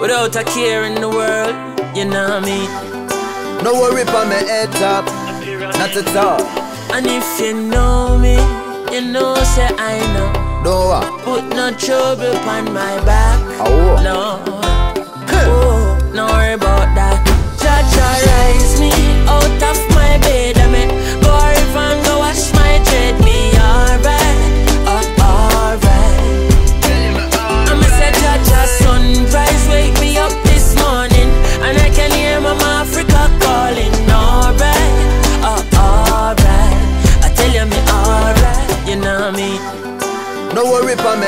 Without a care in the world, you know what I mean? No worry for me head top, not at all. And if you know me, you know say I know. No what? Put no trouble on my back. Oh. No. Oh, no worry about that. Jah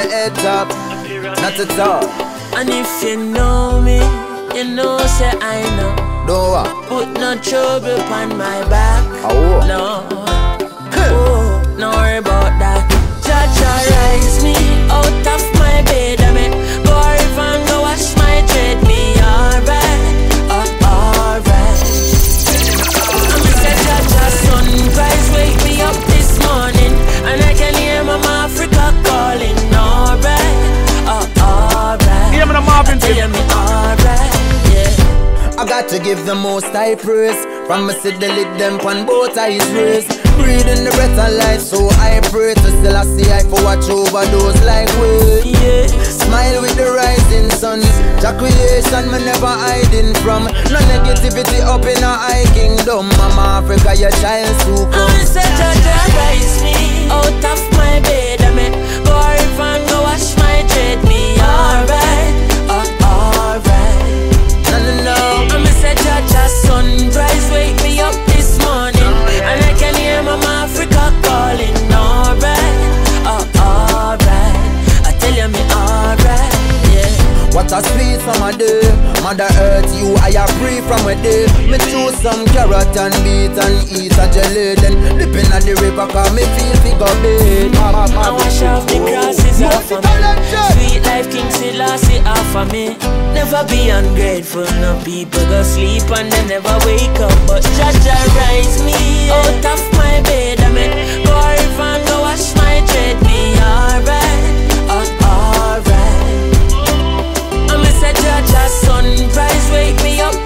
head top, not at all. And if you know me, you know say I know. No what? Put no trouble on my back. Oh. No. Oh, no worry about that. Jah rise me out of my bed. Alright. Give me the Marvin Tell tip. me alright, yeah. I got to give the most high praise. From me see the lid them on both eyes raised. Breathing the breath of life, so I pray to still I see I for watch over those like we. Yeah. Smile with the rising sun. Jah creation me never hiding from. No negativity up in a high kingdom. Mama Africa, your child I'm come. say Jah Jah rise me out of my bed. I mean, go and go wash my dread. Me alright, Jah sunrise wake me up Mother Earth, you I am free from a day Me choose some carrot and beet and eat a jelly Then dip in the river cause me feel figure bed I wash off the crosses off of me. Sweet life, King Selassie off of me. Never be ungrateful, no people go sleep and they never wake up. But Jah rise me out of my bed. I mean, go river and go wash my dread. Me alright, Jah Jah sunrise wake me up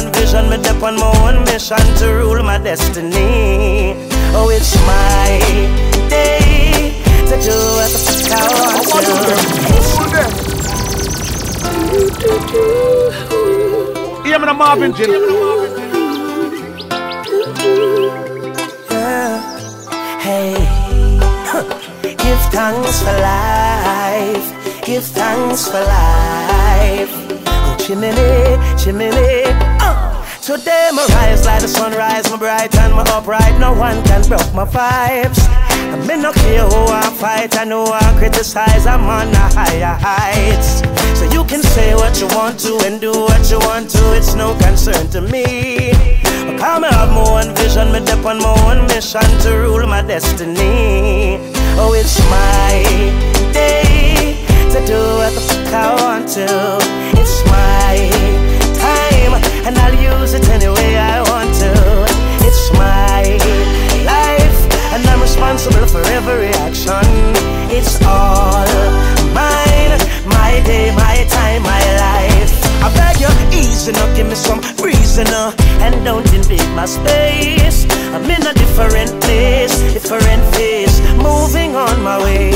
own vision, me dip on my own mission to rule my destiny. Oh, it's my day to do what the fuck I want to. Yeah, man, Marvin Hey, give thanks for life. Give thanks for life. Oh, chimney, chimney. Today my rise like the sunrise, my bright and my upright. No one can broke my vibes. I may no care who I fight, I know I criticize, I'm on the higher heights. So you can say what you want to and do what you want to, it's no concern to me. I come have my own vision, me dip on my own mission to rule my destiny. Oh, it's my day to do what the fuck I want to. It's my and I'll use it any way I want to. It's my life, and I'm responsible for every action. It's all mine, my day, my time, my life. I beg you, easy now, give me some reason now, and don't invade my space. I'm in a different place, different phase, moving on my way.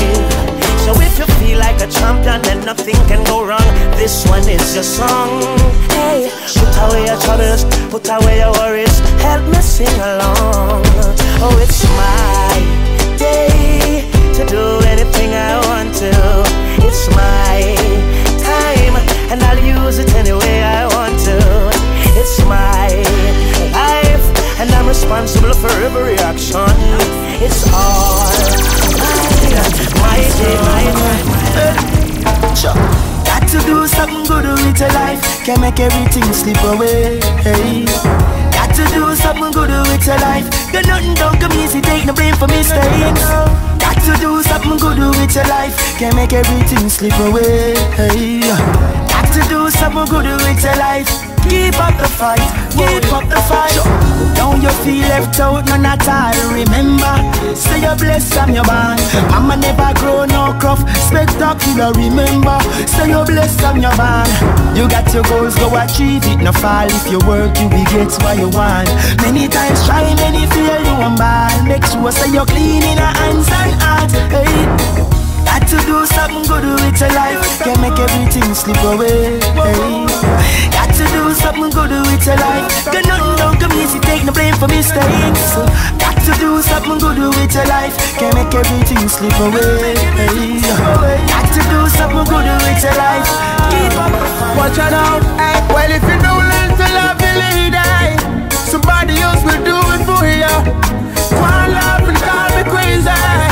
So if you feel like a champion, then nothing can go wrong. This one is your song. Hey, put away your troubles, put away your worries, help me sing along. Oh, it's my day to do anything I want to. It's my time, and I'll use it any way I want to. It's my life, and I'm responsible for every action. It's all mine, good with your life, can make everything slip away. Hey. Got to do something good with your life. Got nothing don't come easy, take no blame for mistakes. Got to do something good with your life, can make everything slip away. Hey. Got to do something good with your life. Keep up the fight, keep up the fight. Don't you feel left out, none at all. Remember, say you're blessed from your band. Mama never grow no crop, spectacular. Remember, say you're blessed your band. You got your goals, go achieve it. No fall if you work, you will get what you want. Many times try, many fail, you bad. Make sure say you're clean in your hands and heart. Hey. Got to do something good with your life. Can't make everything slip away. Got to do something good with your life. Got nothing don't come easy, take no blame for mistakes. Got to do something good with your life. Can't make everything slip away. Got to do something good with your life. Keep up. Watch out now. Hey. Well, if you don't learn to love the lady, somebody else will do it for you. One love and call me crazy.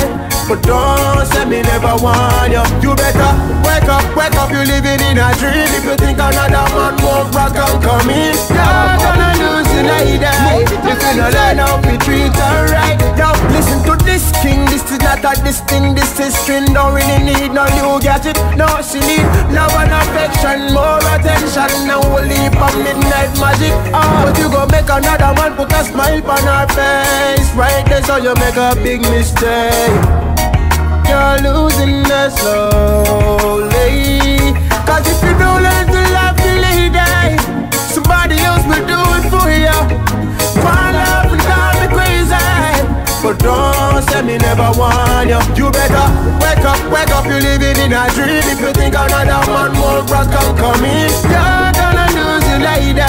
But don't say me never want you. You better wake up, wake up, you living in a dream. If you think another man won't rock and come in You're gonna lose in a day If you don't learn how to treat her right Yo, listen to this king, this is not a this thing. This is string, don't really need no new gadget. No, she need love and affection More attention, now we'll leave on midnight magic. Oh, but you go make another man put a smile on her face. Right there, so you make a big mistake you're losing us slowly. Eh? Cause if you don't learn to love the lady, somebody else will do it for you. One love and call me crazy. But don't say me never want you. You better wake up, wake up, you're living in a dream. If you think another man won't rock and come in, you're gonna lose your lady.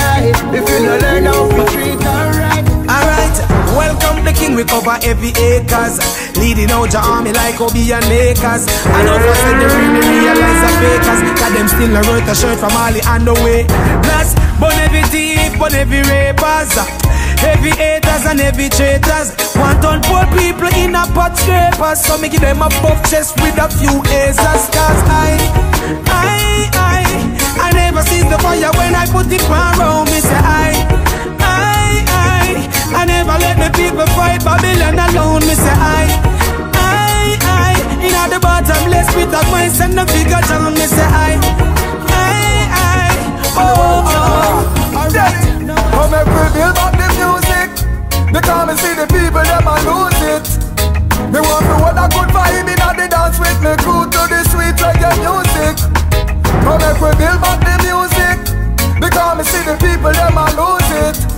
If you don't learn how to treat her right. Alright, welcome the king, recover every acres. Leading out your army like Obi and Lakers. I know for said they really realize the fakers. Cause them still a worth a shirt from and the way. Plus, burn every thief, burn every rapers. Heavy haters and heavy traitors. Want on poor people in a pot scrapers. So me give them a buff chest with a few acers. Cause I, I, I, I never see the fire when I put it around me. Say I, I, never let the people fight Babylon alone. Me say I, I, I, in a That's why I send the figure down, me say I, I, I, oh, oh. oh. Alright, come make we build back the music. Because me see the people, them a lose it. Me want to hold a good vibe in the dance with me crew to the sweet reggae music. Come we build back the music. Because me see the people, them a lose it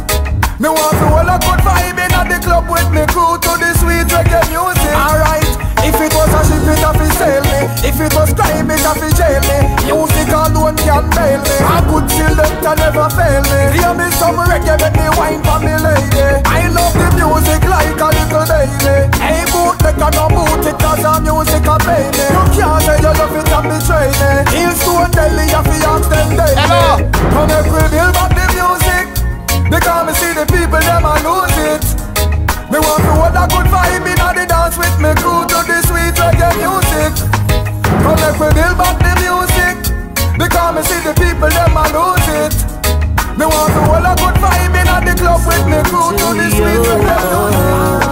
Me want to hold a good vibe in the club with me crew to the sweet reggae music Alright if it was a ship, it have to sail me. If it was crime, it have to jail me. Music alone can bail me. A good selector never fail me. Hear me some reggae, make me wine for me lady. I love the music like a little baby. Hey, boot, make a no boot it, cause our music a pay me. You can't say you love it and betray me. Hillstone Deli, you fi ask them daily. Hello. Come make we build back the music. Because me see the people, them a lose it. Me want to hold a good vibe in the dance with me crew to the sweet reggae music. Come make we build back the music because me see the people them a lose it. Me want to hold a good vibe in the club with me crew to the sweet reggae music.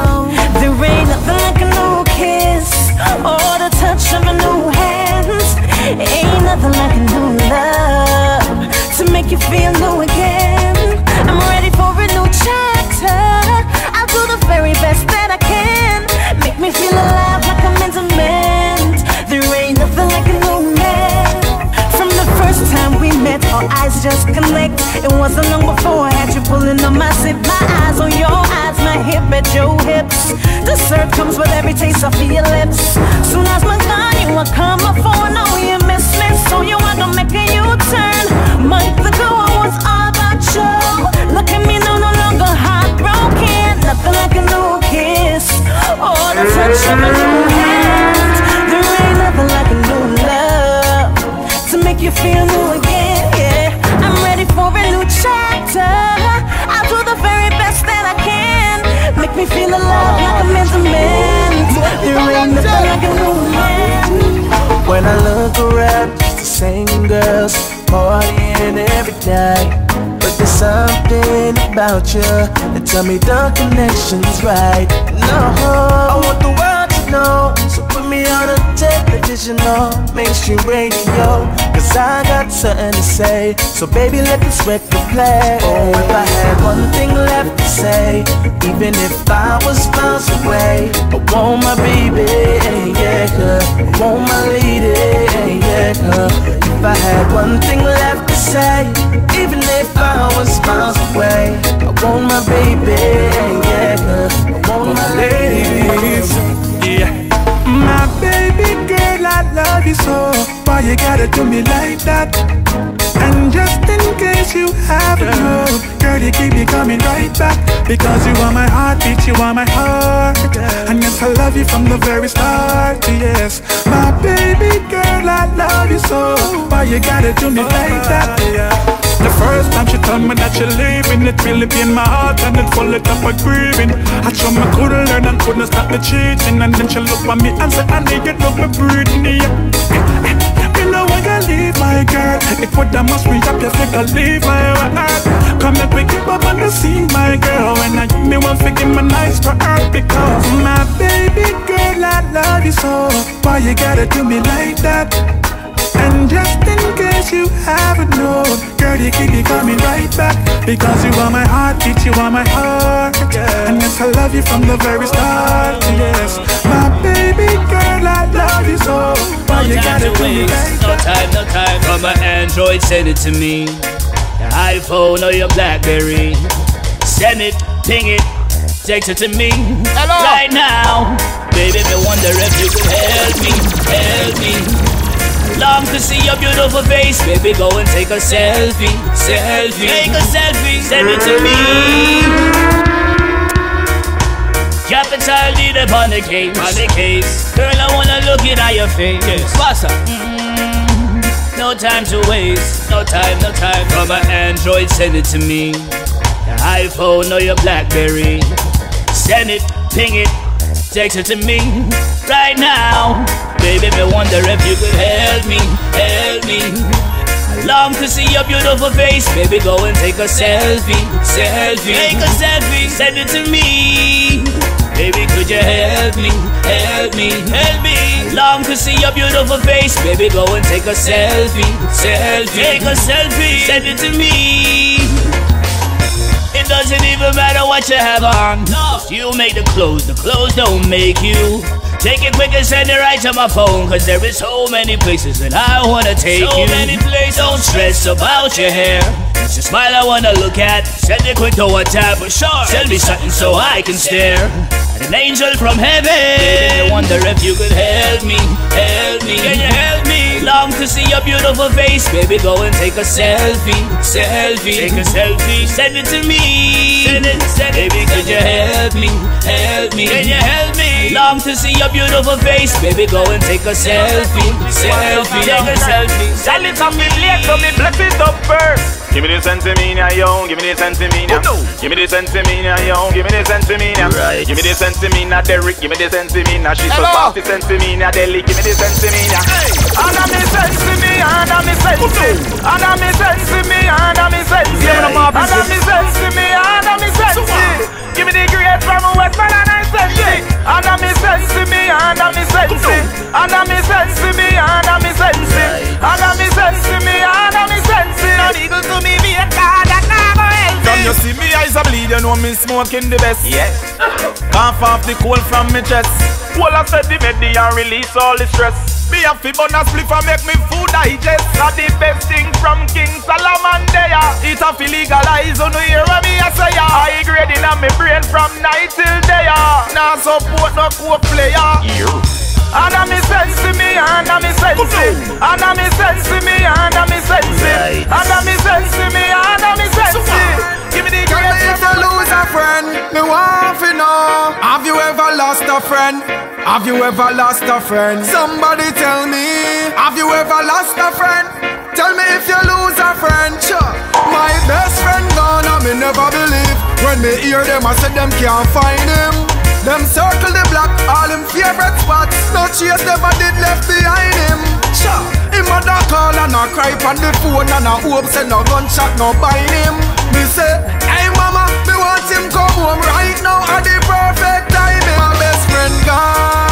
There ain't nothing like a new kiss or the touch of a new hands. Ain't nothing like a new love to make you feel new again. Me feel alive like I'm meant to. There ain't nothing like a new man. From the first time we met, our eyes just connect. It wasn't long before I had you pulling on my zip. My eyes on your eyes, my hip at your hips. Dessert comes with every taste of your lips. Soon as my gone, you will come before. Now you miss me, so you want to make a U-turn. Month ago, I was all about you. Look at me now, no longer heartbroken. Nothing like a new kiss or the touch of a new hand. There ain't nothing like a new love to make you feel new again. Yeah, I'm ready for a new chapter. I'll do the very best that I can. Make me feel alive like I'm to mend. There ain't nothing like a new man. When I look around, it's the same girls partying every night. But there's something about you that tell me the connection's right. No, I want the world to know. So put me on mainstream radio. Cause I got something to say. So baby, let this record play. Oh, if I had one thing left to say, even if I was miles away, I want my baby, yeah, girl. I want my lady, yeah, girl. If I had one thing left to say, even if I was miles away, Why you gotta do me like that? And just in case you haven't known, girl, you keep me coming right back. Because you are my heartbeat, you are my heart. And yes, I love you from the very start. Yes, my baby girl, I love you so. Why you gotta do me like that? The first time she told me that she leaving It really pain my heart and it full it up with grieving I told me couldn't learn and couldn't stop the cheating And then she looked at me and said I need you love me breathing yeah. Leave my girl. It would have must be up your figure leave my heart Come and pick up on the scene my girl. When I me one figure my nice for her Because my baby girl I love you so. Why you gotta do me like that? And just in case you haven't known, girl, you keep me coming right back. Because you are my heartbeat, you are my heart. And yes, I love you from the very start. Yes, my baby girl, I love you so. Why you gotta do me like No that? time, no time. From an Android, send it to me. Your iPhone or your Blackberry. Send it, ping it, text it to me. Hello. Right now. Baby, me wonder if you could help me, help me. Long to see your beautiful face, baby. Go and take a selfie, selfie. Take a selfie, send it to me. Capital D upon the case, on the case. Girl, I wanna look it at your face. Yes. What's up? Mm, no time to waste, no time, no time. From an Android, send it to me. Your iPhone or your Blackberry. Send it, ping it, text it to me right now. Baby, me wonder if you could help me, help me. I long to see your beautiful face, baby. Go and take a selfie, selfie. Take a selfie, send it to me. Baby, could you help me, help me, help me? Long to see your beautiful face, baby, go and take a selfie, selfie, take a selfie, send it to me. It doesn't even matter what you have on. No. You make the clothes, the clothes don't make you. Take it quick and send it right to my phone. Cause there is so many places that I wanna take so you. So many places. Don't stress about your hair. It's your smile I wanna look at. Send it quick to WhatsApp. But sure, tell me something so I can stare. An angel from heaven. Baby, I wonder if you could help me, help me. Can you help me? long to see your beautiful face. Baby, go and take a selfie, selfie. Take a selfie, send it to me. Send it, send it. Baby, could you help me, help me? Can you help me? Long to see your beautiful face. Baby, go and take a selfie, selfie. Take a selfie. Send it to me, so me bless it up first. Give me the sensimania, yo. Give me the sensimania. Oh. Give me the sensimania, yo. Give me the sensimania. Right. Give me the sensimania, Derek. Give me the sensimania. She's so fast, the sensimania, Delhi. Give me the sensimania. Hey. Anna me and I'm sensing. And I'm Anna me sensi. Anna me sensimania, Anna me sensi. Anna me sensimania, Anna me sensi. Give me the great from Westman and I sensi. Anna me and I'm sensimania, Anna me sensi. Anna me sensimania, Anna me sensi. Anna me sensimania, Anna me sensi. Not equal to me be a god that never else. From you see me eyes a bleed, you know me smoking the best. Yes. Cough off the cold from me chest. Well, I said the med and release all the stress. Me a fi bun a spliff and make me food digest. Not the best thing from King Solomon there. It a fi legalize, you know hear what me a say ya. I grade in a me brain from night till day. Now support no coke player. Yeah. And I'm sense me, and I'm sense And I'm sense me, and I'm sense And I'm sense me, and I'm sense Give me the great If you lose a friend, me want to know. Have you ever lost a friend? Have you ever lost a friend? Somebody tell me. Have you ever lost a friend? Tell me if you lose a friend. Sure. My best friend gone and me never believe. When me hear them I said them can't find him them circle the block, all him favorite spots. No chase never did left behind him. Sure. Him mother call and a cry on the phone and a hope say no gunshot no bind him. Me say, hey mama, me want him come home right now at the perfect timing. My best friend gone,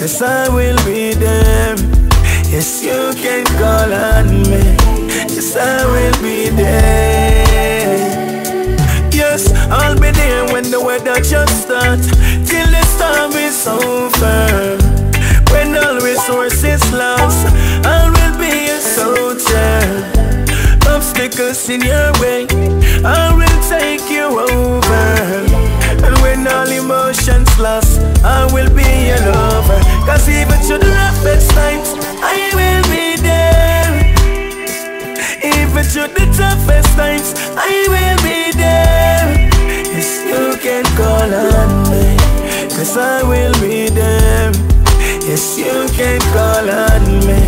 cause I will be there. Yes, you can call on me, yes, I will be there. Yes, I'll be there when the weather just starts, till the storm is over. When all resources lost, I will be a soldier. Obstacles in your way, I will take you over. And when all emotions lost, I will be a lover. Cause even to the roughest times, I will be there. Even to the toughest times, I will be there. Yes, you can call on me, cause I will be there. Yes, you can call on me.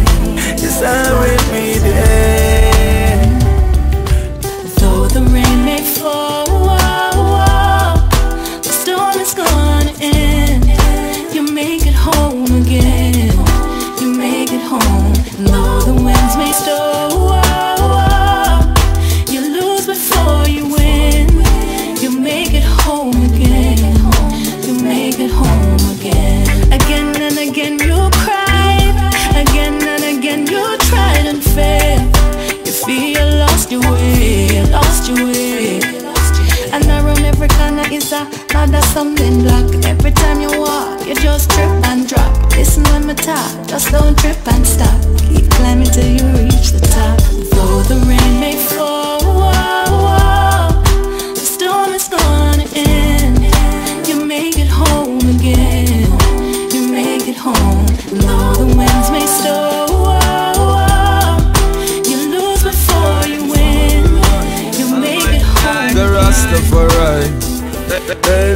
Yes, I will be there. Though the rain something black. Every time you walk, you just trip and drop. Listen when me talk, just don't trip and stop. Keep climbing till you reach the top. Though the rain may fall,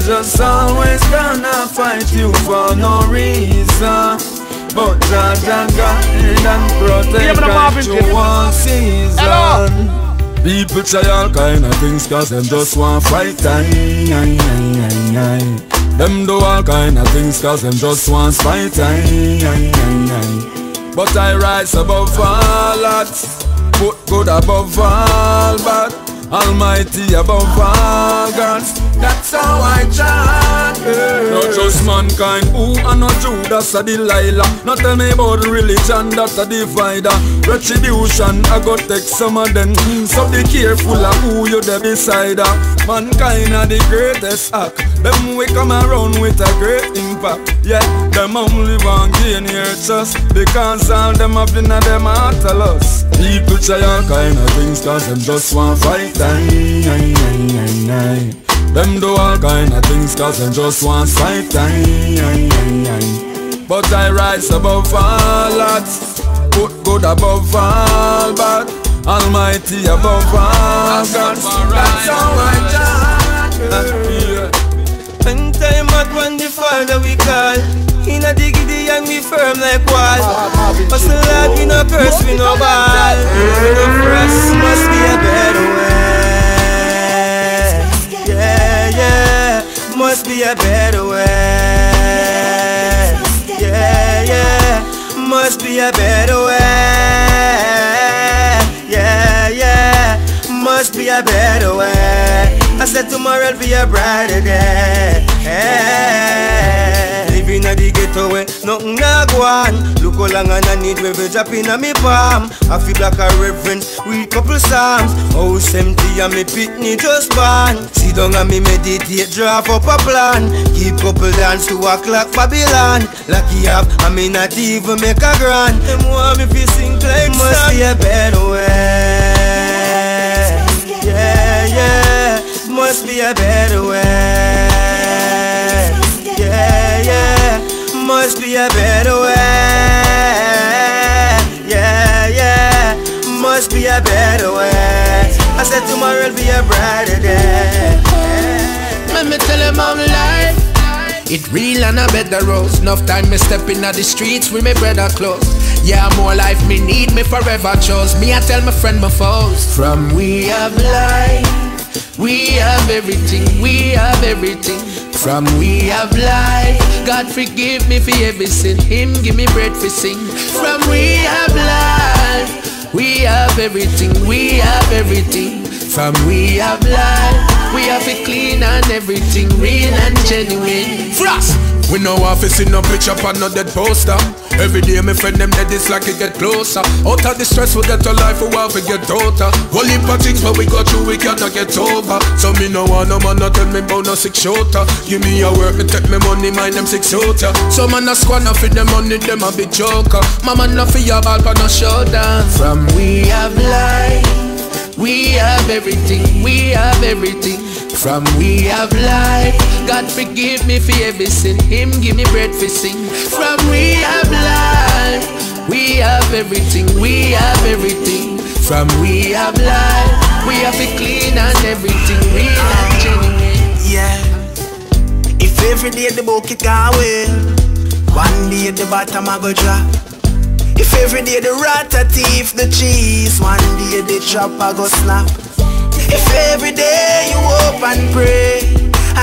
just always gonna fight you for no reason. But Jaja God and protect you one season. Hello. People try all kind of things cause them just want fight time. Them do all kind of things cause them just want fight time. But I rise above all odds, put good above all bad, almighty above all gods. That's how I chant. Yeah. Not just mankind, who and not Judas a Delilah. Not tell me about religion that a divider. Retribution, I got take some of them. So be careful of who you there beside her. Mankind are the greatest act. Them we come around with a great impact. Yeah, them only want gain here just because all them have been a them heart us. People try all kind of things cause them just want fight time. Them do all kind of things cause them just want fight time But I rise above all odds Put good above all bad Almighty above all gods. That's how I judge When time at when the father we call In a diggity and we firm like wall. Hustle hard, we no curse, we no ball. We no press, must be a better way must be a better way. Yeah, yeah, must be a better way. Yeah, yeah, must be a better way. I said tomorrow'll be a brighter day. Yeah. Living at the ghetto way, nothing na go on. Look how long and I need we drop in a me palm. I feel like a reverend, read couple psalms. House empty and me pitney just born. Sit down and me meditate, draft up a plan. Keep couple dance to a clock Babylon. Lucky up, I may not even make a grand. Them want me fi sing like Must be a better way. A better way. Yeah, yeah, must be a better way. I said tomorrow'll be a brighter day. Let me tell him I'm life. It real and a better rose. Enough time me step in the streets with me brother close. Yeah, more life me need me forever chose. Me I tell my friend my foes. From we have life, we have everything, we have everything. From we have life, God forgive me for every sin. Him give me bread for sing. From we have life, we have everything, we have everything. From we have life, we have it clean and everything real and genuine. Frost! We know office in no picture on no dead poster. Every day me friend them dead it's like it get closer. Out of the stress we get to life we want to get total. Whole heap of things but we go through we cannot get over. So me no want no man no tell me about no six shooter. Give me a work me take me money mind them six shooter. So man squad no for them money them a big joker. Mama no for your ball but no showdown. From we have life. We have everything, we have everything. From we have life, God forgive me for every sin. Him give me bread for sing. From we have life, we have everything, we have everything. From we have life, we have it clean and everything real and genuine. Yeah. If every day the bucket go away, one day the bottom I go drop. If every day the rat a thief the cheese, one day the chopper go snap. If every day you hope and pray,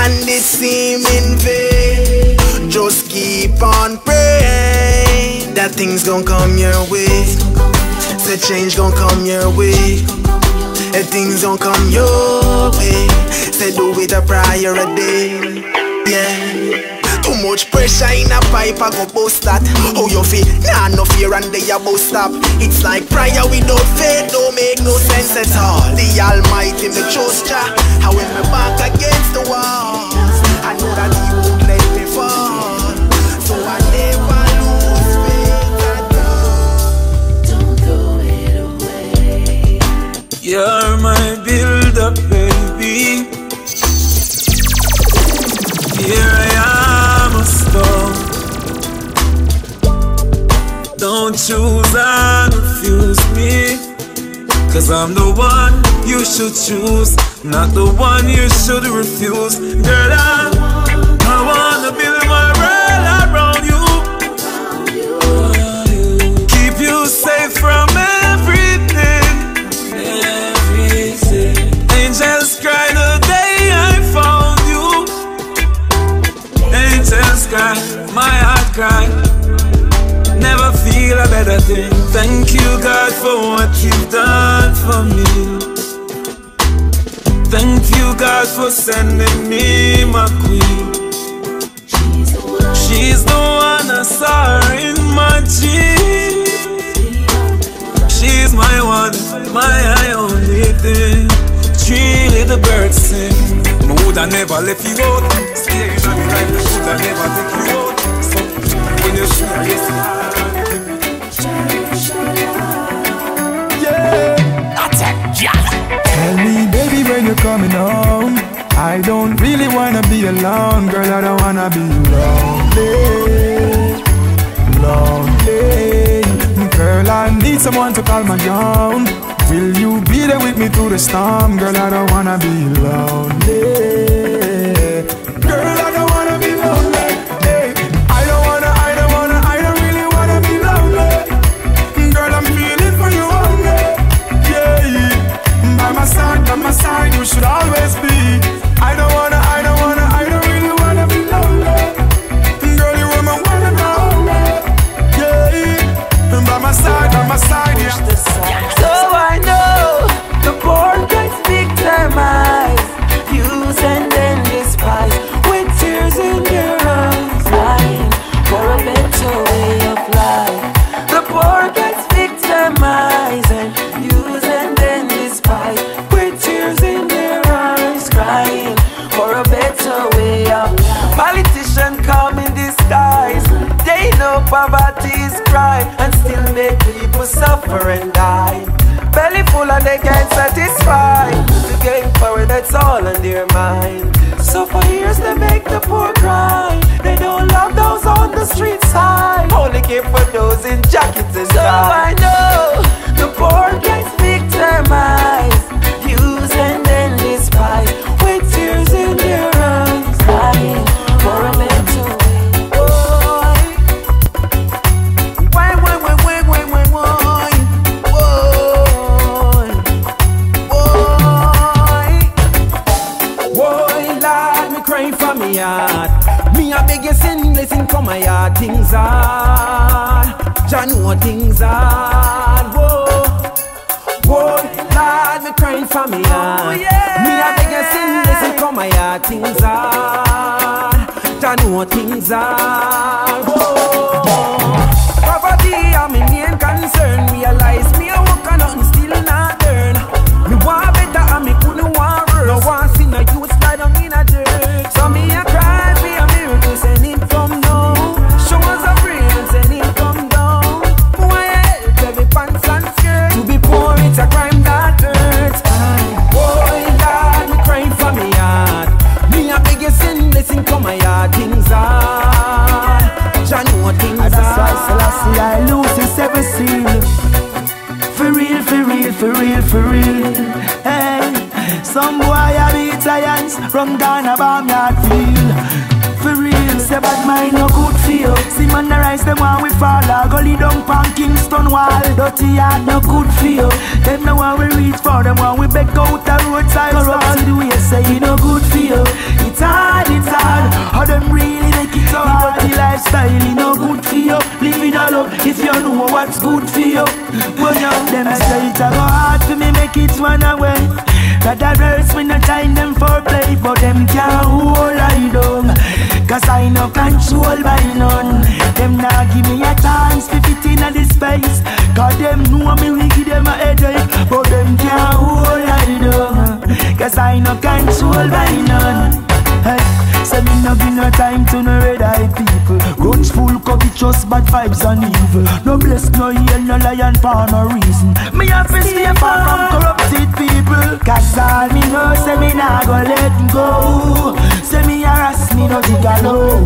and it seem in vain, just keep on praying that things gon' come your way. Say change gon' come your way. And things gon' come your way. Say do it a prior a day. Yeah. Too much pressure in a pipe, I go bust that. How you feel? Nah, no fear and they about stop. It's like prayer without faith, don't make no sense at all. The Almighty me trust ya. How when me back against the wall, I know that He won't let me fall. So I never lose faith at all. Don't throw it away. You're my Don't choose and refuse me. Cause I'm the one you should choose, not the one you should refuse. Girl, I God, for what you've done for me. Thank you, God, for sending me my queen. She's the one I saw in my dream. She's my one, my only thing. Three little birds sing. I woulda never left you out. Stay in my life, I woulda never take you out. So when you show her, coming home. I don't really wanna be alone, girl. I don't wanna be lonely, lonely. Girl, I need someone to calm me down. Will you be there with me through the storm, girl? I don't wanna be lonely. Side, you should always be. I don't can't satisfy. To gain power, that's all on their mind. So for years they make the poor cry. They don't love those on the street side. Only care for those in jackets and so I know the poor gets send come my heart. Things hard, Jah know things hard. Whoa, whoa, Lord, me crying for me heart. Oh, me a beg you send blessing come my heart. Things hard, Jah know things hard. Whoa. Poverty are my main concern. Realize for real, Hey, some boy a beat science From Ghana bomb yard feel for real, say bad mind no good you. See man the rise, them want we fall. Go lay down pan Kingston wall. Dirty yard no good you. Them no want we reach for them want we beg out the roadside. Corrupt the way say it no good you. It's hard, it's hard. How them really make it so hard The lifestyle it no good for you. Living up if you know what's good for you. But now them say it's a go hard for me make it one away. That the verse me no time them for play But them can't hold I down. Cause I no control by none. Them nah give me a chance to fit in the space. Cause them know me we give them a headache But them can't hold I down. Cause I no control by none. Hey, say me no give no time to no red eye people. Guns full covetous bad vibes and evil. No bless no heal no lion for no reason. Me have to stay far from corrupted people. Cause all me know say me nah go let go. Say me harass me no dig low.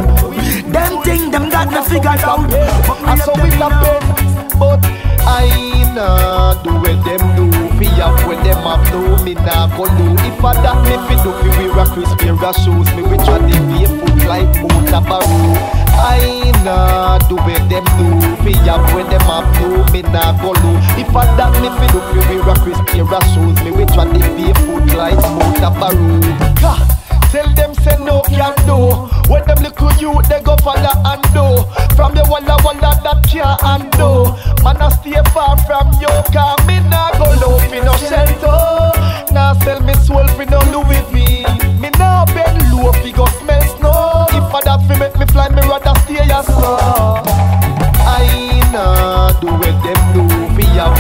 Them thing them got me figured out. But me I saw it happen, but I nah do what them do. Fi have when them have no, me nah go do. If I that me fi do, fi wear a crisp pair of shoes. Me we try to be like boat a barrow. I nah do what them do. Fi have when them have no, me nah go do. If I that me fi do, fi wear a crisp pair of shoes. Me we try to be like boat a barrow. Tell them say no can do. When them little you they go follow and do. From the walla walla that can't undo. Man I stay far from you, cause me nah go low for no shelter. Nah sell me soul for no Louis V. Me nah bend low fi go smell snow. If I that fi make me fly, me rather stay a slow. I nah do what them do. Me have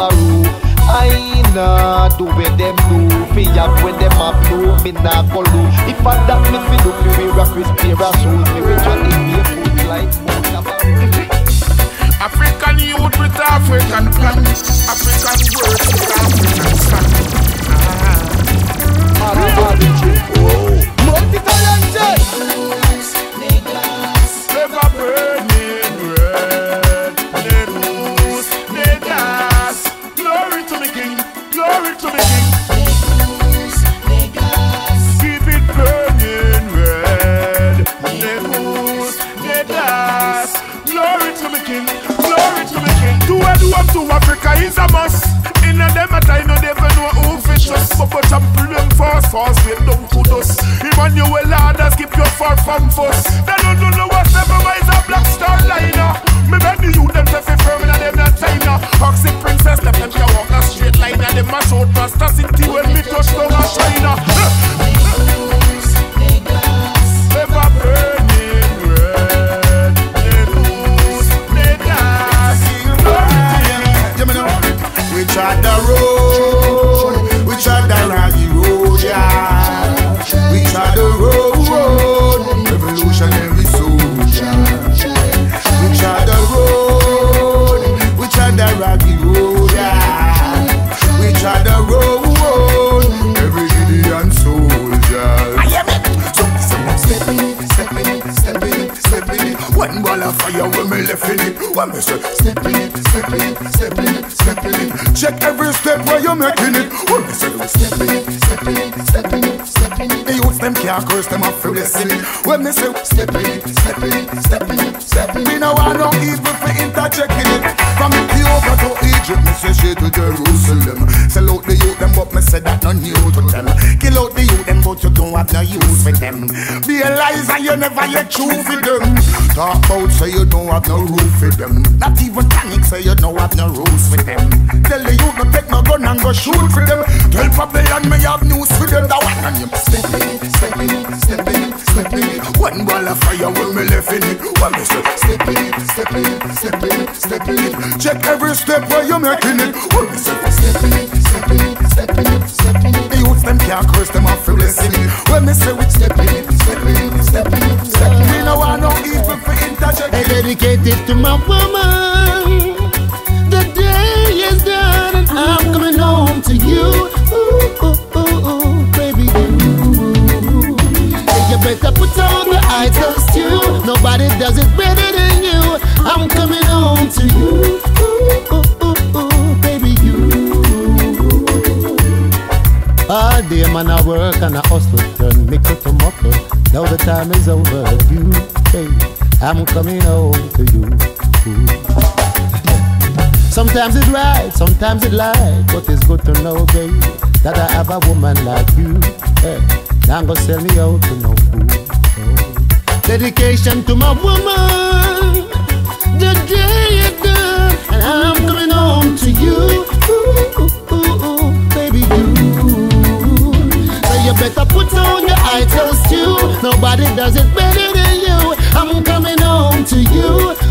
Mutabaru. I nah do what them do. Fi have where them have no, me nah go do. If I that me fi do fi wear a crispy pair shoes, me we try to pay foot like. African youth with African plan. African words with African slang. Fast way down to dust. Emmanuel Ladders keep you far from fuss. They don't know whatever why making it. When me say oh, step in it, step in it, step in it, step in it. The youths them can't curse them off for blessing it. When me say step in it, stepping in it, step in it, step in it. Me no want no evil for interjecting it. From Ethiopia to Egypt, me say straight to Jerusalem. Sell out the youth them, but me say that no new to them. Kill out the youth them, but you don't have no use for them. Be a lies and you never yet true for them. Talk about say you don't have no roof for them. Not even panic say you don't have no rules for them. Tell the youth no take no gun and go shoot for them. Tell Babylon me have news for them. That one and you step it, step it, step it, step it. One ball of fire when me left in it. When me say step in it, step in it, step in it, step in it. Check every step where you're making it. When me say step in it, step in it, step in it, step in it. The youths them can't curse them off for blessing it. When me say we step in it, step in it, step in it, step in it. We no want no evil for interject. I dedicate it to my woman. To you. Ooh, ooh, ooh, ooh, baby, you. You better put on the I trust you. Nobody does it better than you. I'm coming home to you. Ooh, ooh, ooh, ooh, baby, you. All day man I work and I hustle, turn nickel to muckle. Now the time is overdue. Hey, I'm coming home to you. Sometimes it's right, sometimes it's lie, but it's good to know, baby, that I have a woman like you. Hey, now I'm gonna sell me out to no fool. Dedication to my woman. The day is done, and I'm coming home to you. Ooh, ooh, ooh, baby, you. So you better put on your I trust you. Nobody does it better than you. I'm coming home to you.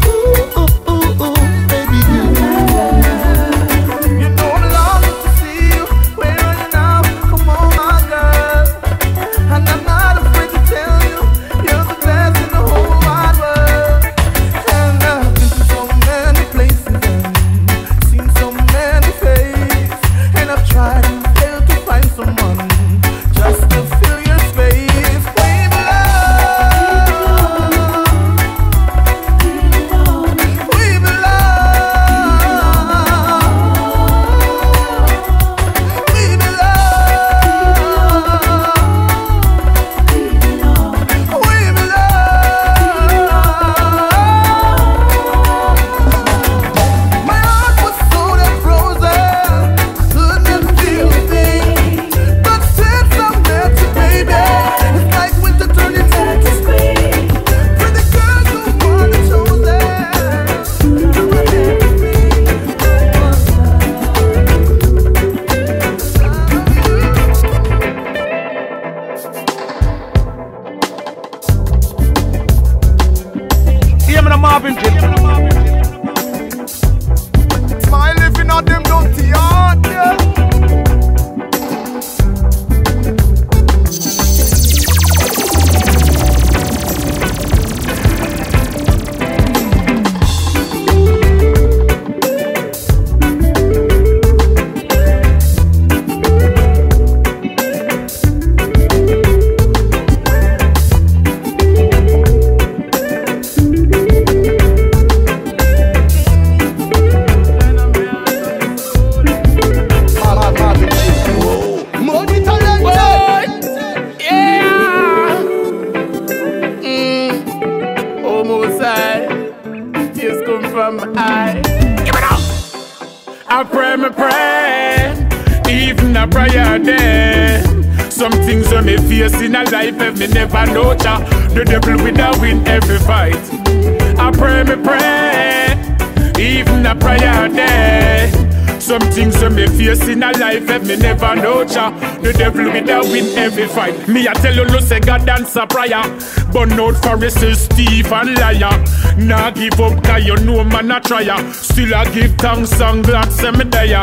Every fight. Me I tell you no dance a prayer. But not Pharisees, Steve and liar. Nah give up cause you know man a tryer. Still I give thanks and glad say me there.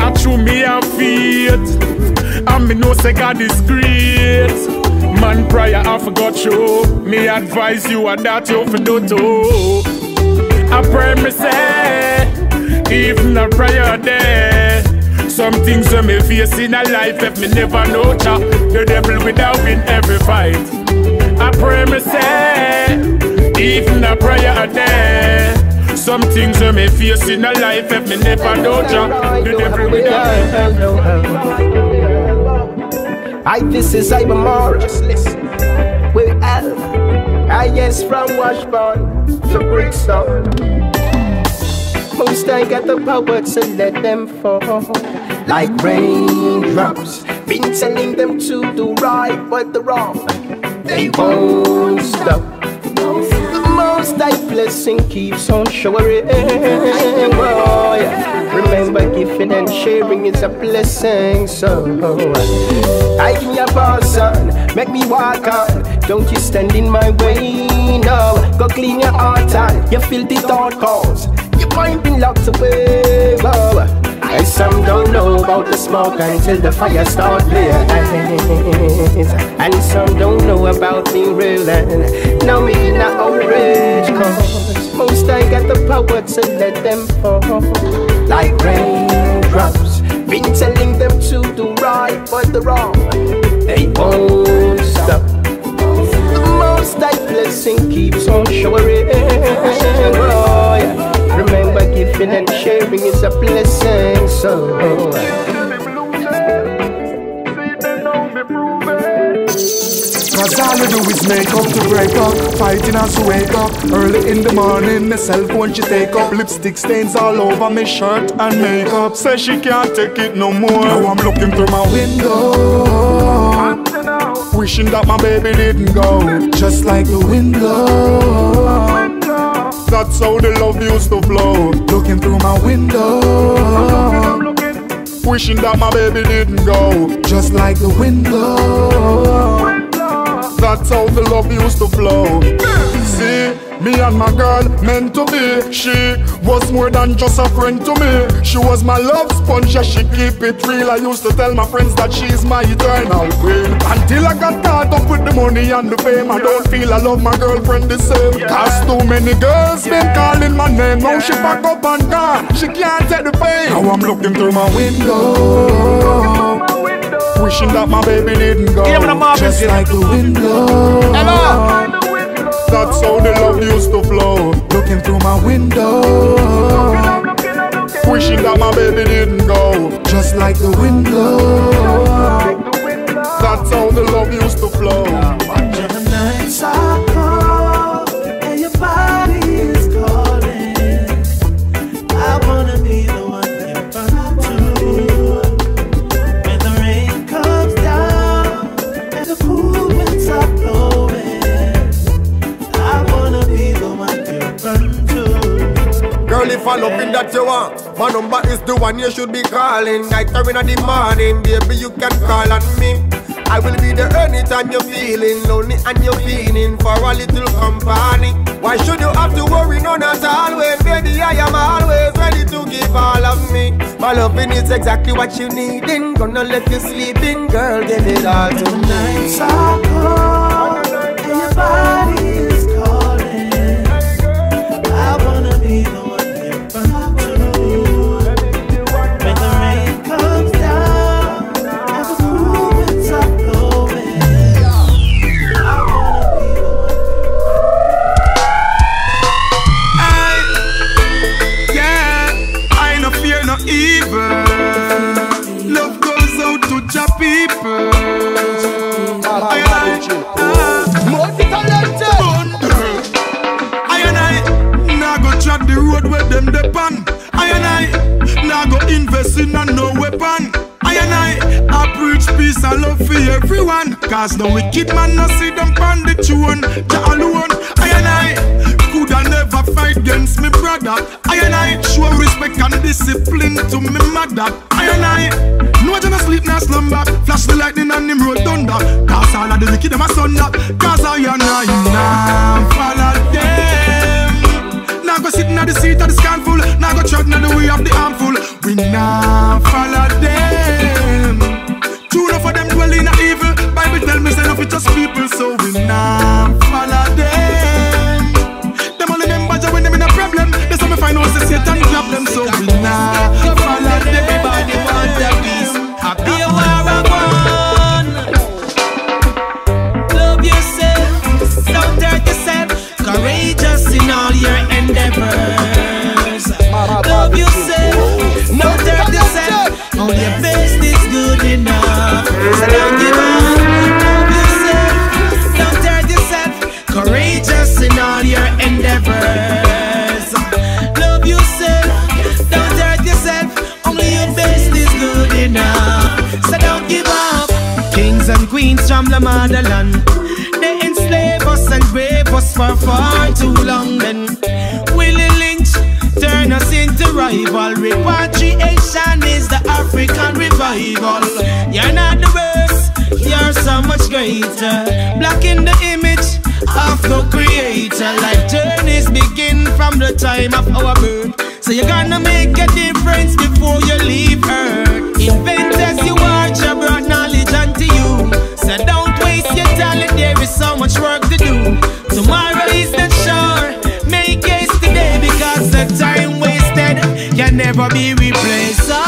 I true me have faith. And me know say God is great. Man prayer I forgot you. Me advise you and that you for do too. I pray me say, even a prayer there. Some things that me face in a life if me never know cha. The devil a win every fight. I pray me say, even a prayer there. Some things that me face in a life if me never know cha. The devil a win. I this is Ivan Morris. Listen, we have. I yes from Washburn to Brixton. Most I got the power to let them fall like raindrops. Been telling them to do right, but the wrong they won't stop. The most I blessing keeps on showering. Oh, yeah. Remember, giving and sharing is a blessing. So I give me a boss son, make me walk on. Don't you stand in my way, no. Go clean your heart and your filthy thought cause your mind been locked away. Oh. And some don't know about the smoke until the fire start blaze. And some don't know about me reeling. No, me not outrage cause most I got the power to let them fall like raindrops. Been telling them to do right, but the wrong they won't stop. The most I blessing keeps on showering. Oh, yeah. Remember, giving and sharing is a blessing. So. Cause all you do is make up to break up. Fighting as to wake up. Early in the morning, my cell phone she take up. Lipstick stains all over my shirt and makeup. Say she can't take it no more. Now I'm looking through my window. Wishing that my baby didn't go. Just like the window That's how the love used to flow. Looking through my window. Wishing that my baby didn't go. Just like the window. That's how the love used to flow. See, me and my girl meant to be. She was more than just a friend to me. She was my love sponge, yeah, she keep it real. I used to tell my friends that she's my eternal queen. Until I got caught up with the money and the fame I don't feel I love my girlfriend the same. Cause too many girls been calling my name. Now she back up and gone, she can't take the pain. Now I'm looking through my window. Wishing that my baby didn't go. Just like the window That's how the love used to flow. Looking through my window. Wishing that my baby didn't go. Just like the window. That's how the love used to flow to. Girl, if I loving that you want, my number is the one you should be calling. Night or in the morning, baby, you can call on me. I will be there anytime you're feeling lonely and you're feeling for a little company. Why should you have to worry? No, not always. Baby, I am always ready to give all of me. My loving is exactly what you need. Ain't gonna let you sleep in, girl. Give it all to me. Nights are cold and your body Cause no wicked man no see them pan the tune. Jah alone, I and I. Coulda never fight against me brother. I and I show respect and discipline to me mother. I and I no I sleep no slumber. Flash the lightning and him roll thunder. Cause all of the wicked them a sunder. Cause I and I nah follow them. Now go sit in the seat of the scornful. Now go tread in the way of the harmful. We nah and queens from the motherland. They enslave us and rape us for far too long. Then Willie Lynch turn us into rival. Repatriation is the African revival. You're not the worst, you're so much greater. Blocking the image of the creator. Life journeys begin from the time of our birth. So you're gonna make a difference before you leave Earth. Inventors you are, unto So don't waste your talent, there is so much work to do. Tomorrow is not sure. Make haste today because the time wasted can never be replaced. So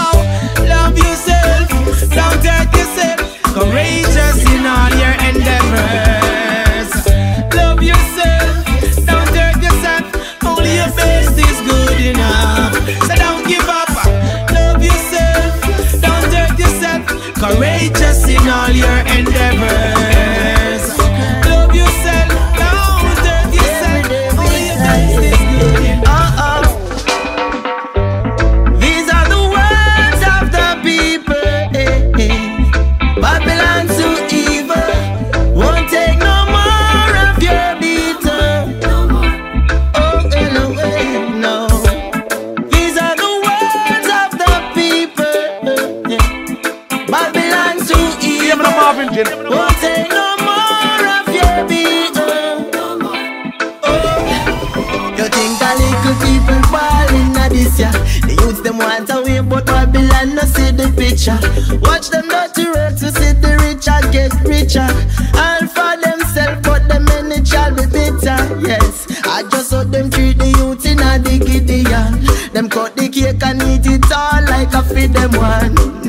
picture. Watch them not to work to see the richer get richer. All for themselves, but the many shall be bitter. Yes, I just saw them treat the youth in a the. Them cut the cake and eat it all like a feed them one.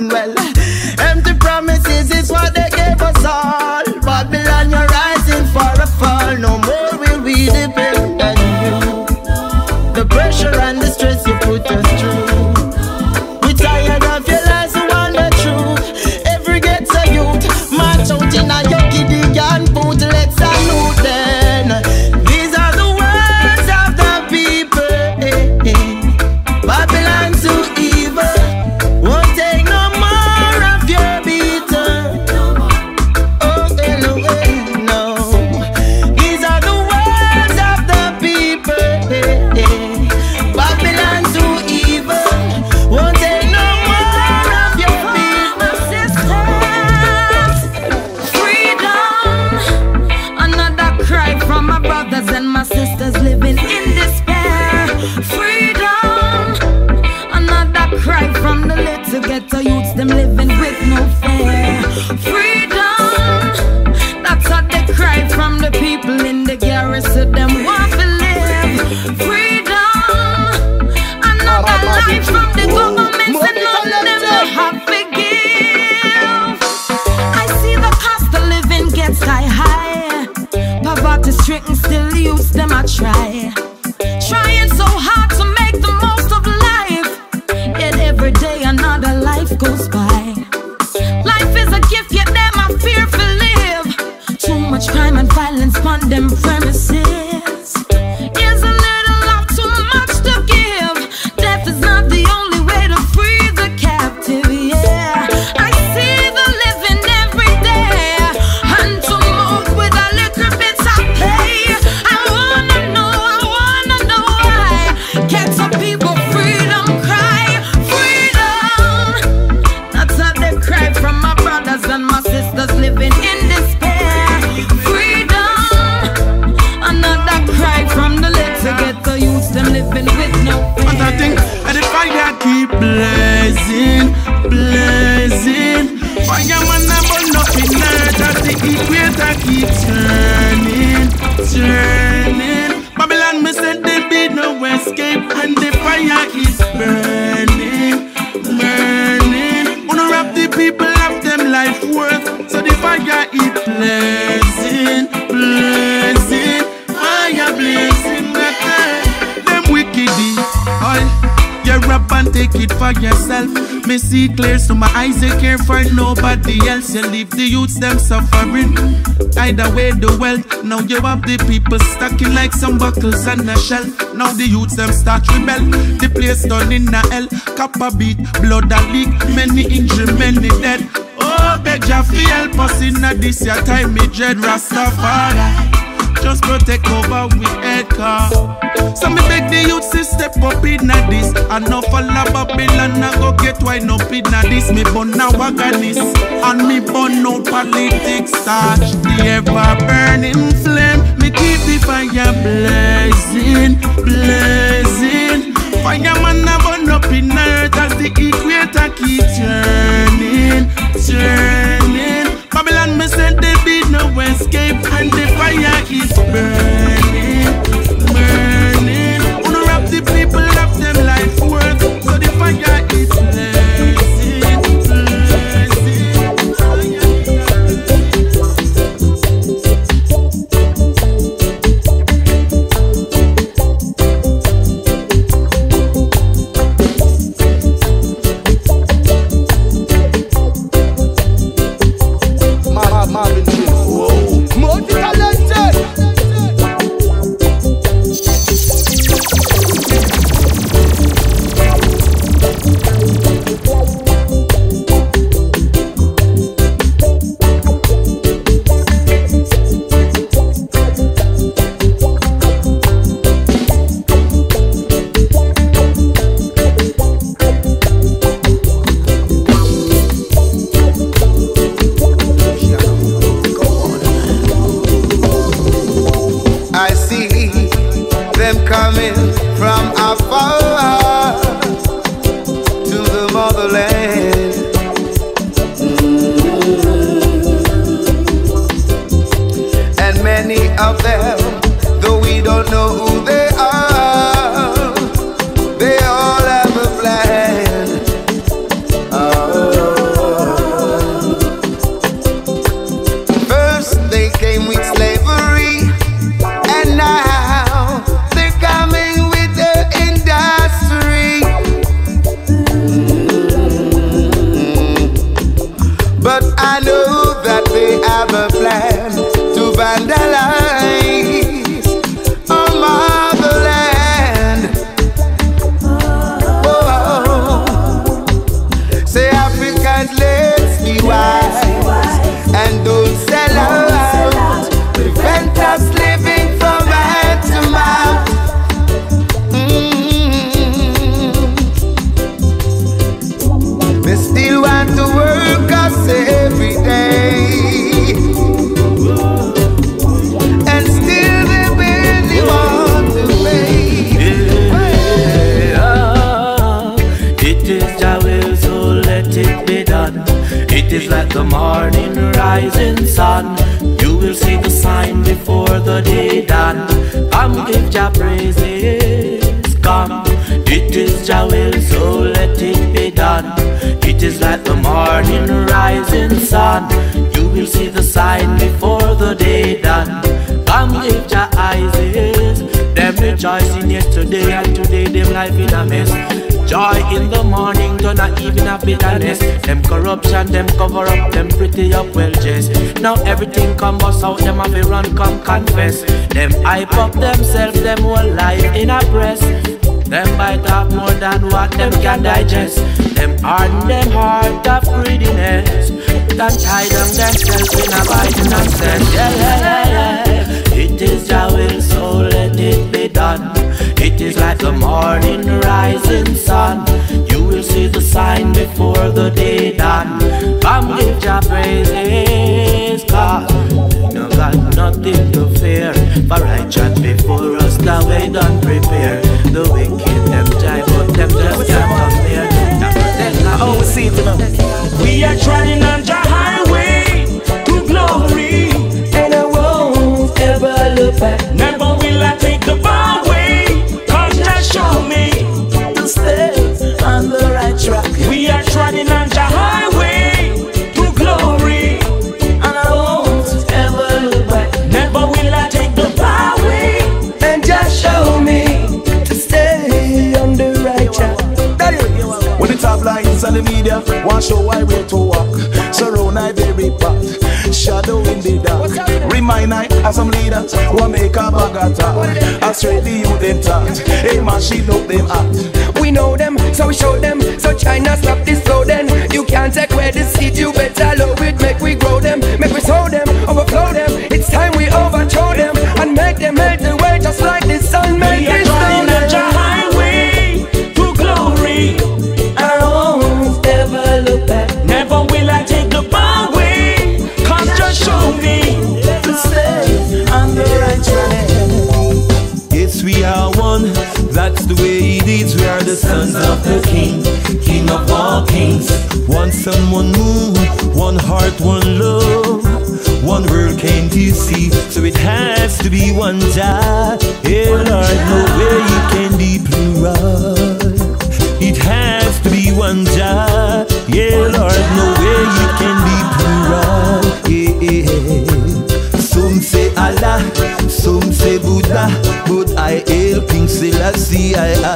You care for nobody else. You leave the youths them suffering. Either way, the wealth. Now you have the people stacking like some buckles on a shelf. Now the youths them start rebel. The place done in a hell. Copper beat, blood a leak. Many injured, many dead. Oh, beg ya fi help us in a this your time. Me dread Rastafari. Just protect over we red. So me beg the youth to step up in a this. Enough a la Babylon a go get why no in a this. Me burn a waganis and me burn no politics touch. The ever burning flame. Me keep the fire blazing, blazing. Fireman a burn up in earth as the equator keep turning, turning. And me said there be no escape and the fire is burning. Corruption, them cover up, them pretty up well just. Now everything come bust out, them have to run, come confess. Them hype up themselves, them whole life in a press. Them bite off more than what them can digest. Them harden them heart of greediness. Then tie them themselves in a bite nonsense. Yeah, yeah, yeah, yeah. It is your will, so let it be done. It is like the morning rising sun. You will see the sign before the day done. Come give your praises, God. No got nothing to fear. For righteous before us, the way done prepare. The wicked them die, but them just can't compare. Oh, we see it now. We are treading on the highway to glory, and I won't ever look back. Never will I take leaders who make a bag attack. I the youth them talk. Hey man, she look them act. We know them, so we show them. So China stop this flow then. You can't take where the seed, you better love it. Make we grow them, make we sow them, sons of the King, King of all kings. One sun, one moon, one heart, one love. One world came to see, so it has to be one God. Yeah, Lord, no way it can be plural. It has to be one God. Yeah, Lord, no way it can be plural. Yeah, yeah. Some say Allah, some say Buddha, but I hail King Selassie. I, I.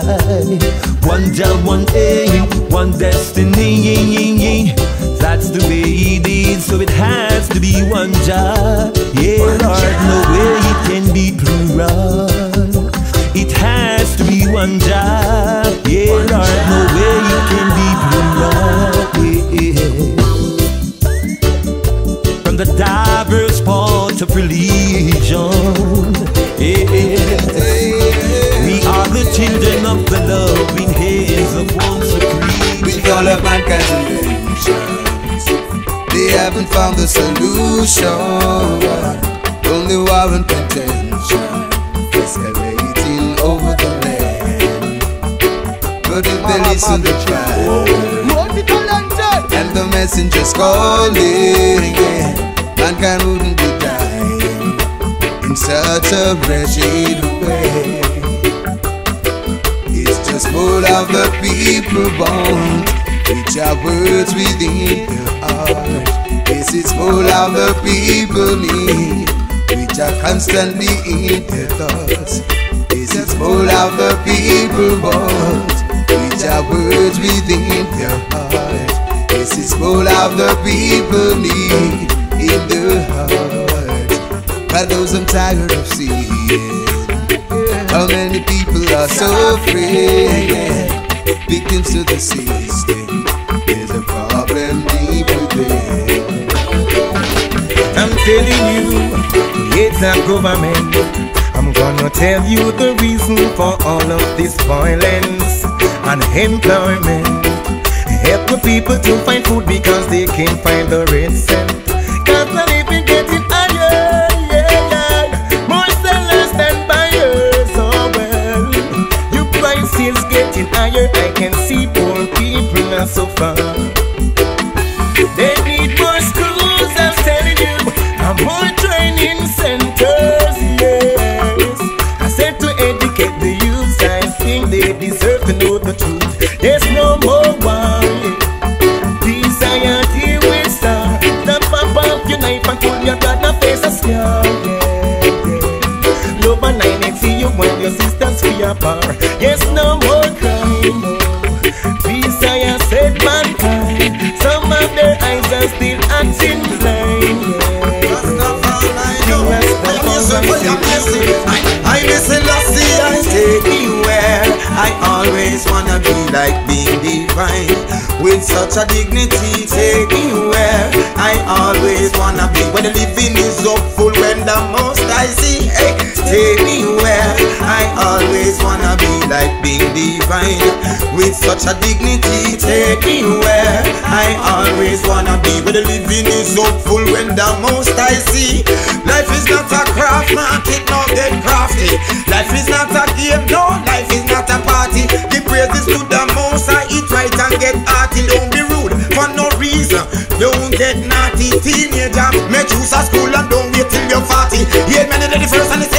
One job, one aim, one destiny. That's the way it is, so it has to be one job. Yeah, Lord, no way it can be plural. It has to be one job. Yeah, Lord, no way it can be plural. Yeah. From the diverse found the solution. Only war and contention escalating over the land. But if they listen to try, and the messengers calling, yeah, mankind wouldn't be dying in such a wretched way. It's just full of the people want Which are words within their heart Yes, it's full of the people need Which are constantly in their thoughts Yes, it's full of the people want Which are words within their heart Yes, it's full of the people need In the heart knows I'm tired of seeing how many people are so afraid? Victims to the system. There's a problem deep within. Telling you, it's a government. I'm gonna tell you the reason for all of this violence and employment. Help the people to find food because they can't find the red cent. Cause the living getting higher, yeah, yeah. More sellers than buyers, oh well. Price is getting higher. I can see poor people are so far. They and more training centers, yes. I to educate the youth, I think they deserve to know the truth. There's no more pop off your knife and pull your face a scar. Nine and see you when your sisters apart. Yes, no more I I miss Lassie, I take you where I always wanna be like being divine. With such a dignity, take you where I always wanna be. When the living is up full, when the most I see, hey, take me always wanna be like being divine. With such a dignity, take me where I always wanna be. When the living is full, when the most I see, life is not a craft market, no get crafty. Life is not a game, no, life is not a party. Give praises to the most I eat right and get hearty. Don't be rude for no reason. Don't get naughty, teenager. Make use of school and don't wait till you're 40. Yeah, man, the first and the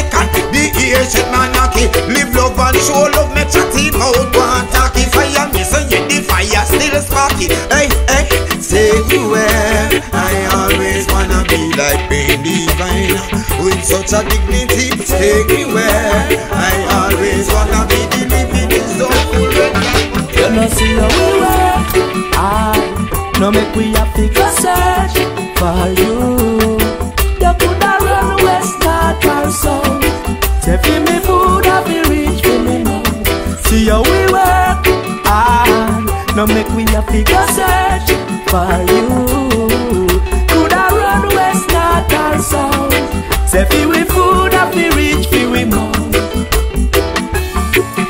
knocky. Live love and show love, talky. Fire me, so yet the fire still sparky. Hey, hey, take me where I always wanna be like being divine. With such a dignity, take me where I always wanna be. The living is so full. You know see how we I no make we have to search for you You coulda run west, north or south Fi me food, I fi reach fi me mouth See how we work hard No make we to go search for you Could I run west, north or south Say fi we food, I fi reach fi we mouth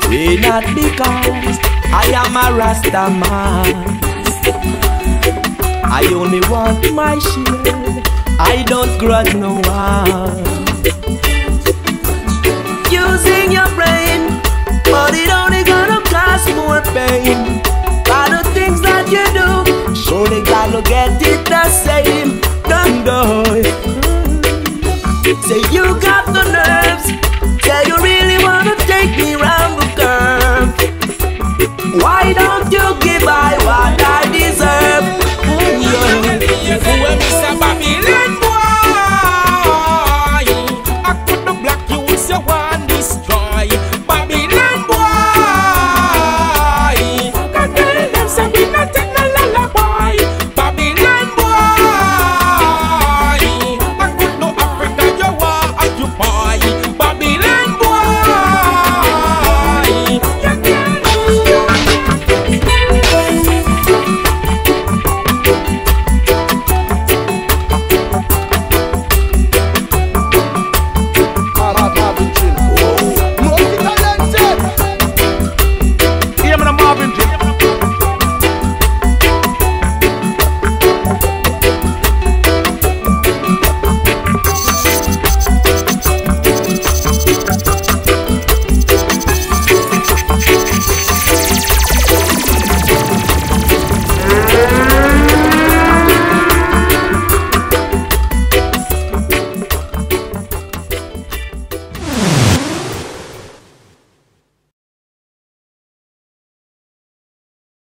Say not because I am a Rasta man. I only want my share. I don't grudge no one. Using your brain, but it only gonna cause more pain. By the things that you do, surely gotta get it the same. Don't do it. Say you got the nerves. Say you really wanna take me round the curve. Why don't you